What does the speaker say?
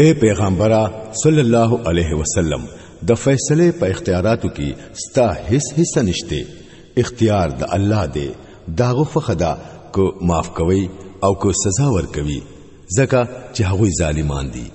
اے پیغمبره صلی الله علیه وسلم د فیصله په اختیاراتو کې ستا هیڅ حصہ نشته اختیار د الله دی داغه فخدا کو معاف کوي او کو سزا ورکوي ځکه چې هغه ظالمان دي